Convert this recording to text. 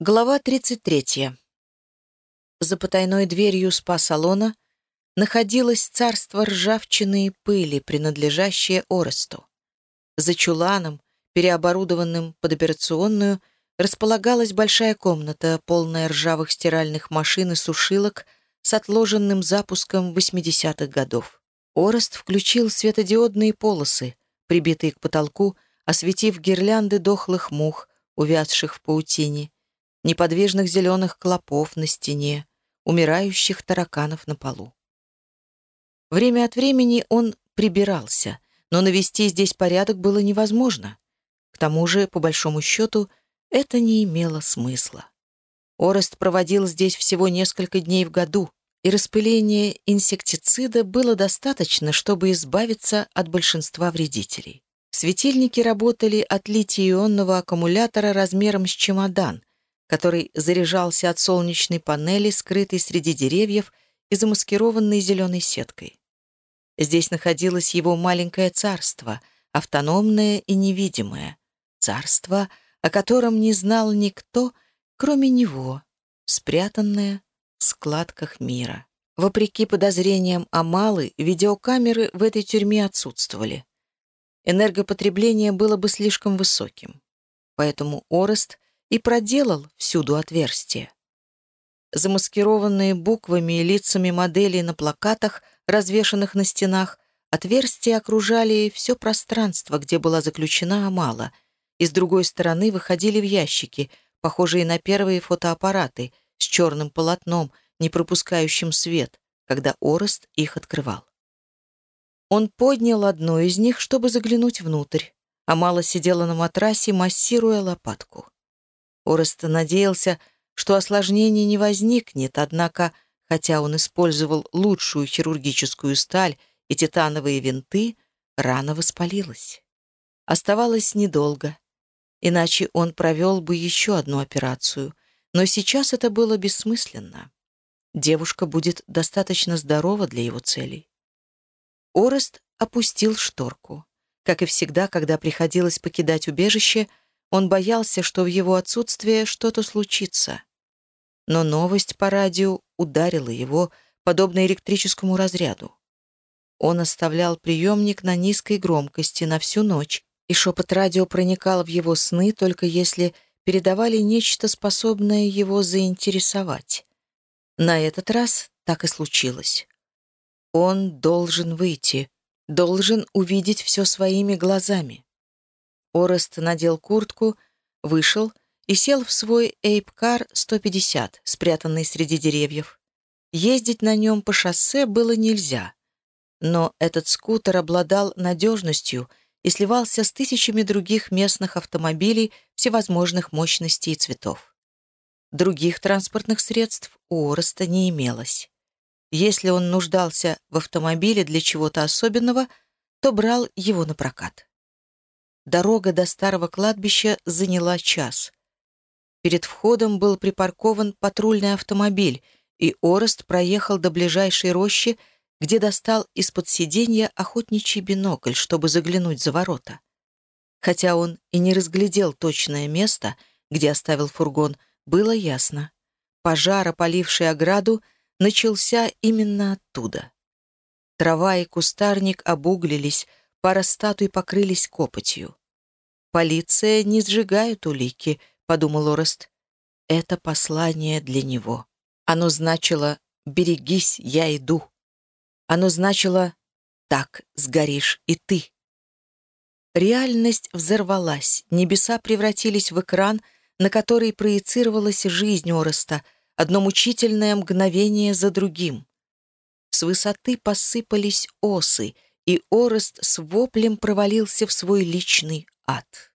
Глава 33. За потайной дверью спа-салона находилось царство ржавчины и пыли, принадлежащее Оресту. За чуланом, переоборудованным под операционную, располагалась большая комната, полная ржавых стиральных машин и сушилок с отложенным запуском 80-х годов. Орест включил светодиодные полосы, прибитые к потолку, осветив гирлянды дохлых мух, увядших в паутине, неподвижных зеленых клопов на стене, умирающих тараканов на полу. Время от времени он прибирался, но навести здесь порядок было невозможно. К тому же, по большому счету, это не имело смысла. Орест проводил здесь всего несколько дней в году, и распыление инсектицида было достаточно, чтобы избавиться от большинства вредителей. Светильники работали от литий-ионного аккумулятора размером с чемодан, который заряжался от солнечной панели, скрытой среди деревьев и замаскированной зеленой сеткой. Здесь находилось его маленькое царство, автономное и невидимое, царство, о котором не знал никто, кроме него, спрятанное в складках мира. Вопреки подозрениям Амалы, видеокамеры в этой тюрьме отсутствовали. Энергопотребление было бы слишком высоким. Поэтому Орест и проделал всюду отверстия. Замаскированные буквами и лицами моделей на плакатах, развешанных на стенах, отверстия окружали все пространство, где была заключена Амала, и с другой стороны выходили в ящики, похожие на первые фотоаппараты, с черным полотном, не пропускающим свет, когда Орест их открывал. Он поднял одну из них, чтобы заглянуть внутрь. Амала сидела на матрасе, массируя лопатку. Орест надеялся, что осложнений не возникнет, однако, хотя он использовал лучшую хирургическую сталь и титановые винты, рана воспалилась. Оставалось недолго, иначе он провел бы еще одну операцию, но сейчас это было бессмысленно. Девушка будет достаточно здорова для его целей. Орест опустил шторку. Как и всегда, когда приходилось покидать убежище — он боялся, что в его отсутствие что-то случится. Но новость по радио ударила его, подобно электрическому разряду. Он оставлял приемник на низкой громкости на всю ночь, и шепот радио проникал в его сны, только если передавали нечто, способное его заинтересовать. На этот раз так и случилось. Он должен выйти, должен увидеть все своими глазами. Орест надел куртку, вышел и сел в свой Эйпкар 150, спрятанный среди деревьев. Ездить на нем по шоссе было нельзя. Но этот скутер обладал надежностью и сливался с тысячами других местных автомобилей всевозможных мощностей и цветов. Других транспортных средств у Ореста не имелось. Если он нуждался в автомобиле для чего-то особенного, то брал его на прокат. Дорога до старого кладбища заняла час. Перед входом был припаркован патрульный автомобиль, и Орест проехал до ближайшей рощи, где достал из-под сиденья охотничий бинокль, чтобы заглянуть за ворота. Хотя он и не разглядел точное место, где оставил фургон, было ясно. Пожар, опаливший ограду, начался именно оттуда. Трава и кустарник обуглились, Пара статуй покрылись копотью. «Полиция не сжигает улики», — подумал Орест. «Это послание для него. Оно значило «берегись, я иду». Оно значило «так сгоришь и ты». Реальность взорвалась, небеса превратились в экран, на который проецировалась жизнь Ореста, одно мучительное мгновение за другим. С высоты посыпались осы — и Орест с воплем провалился в свой личный ад.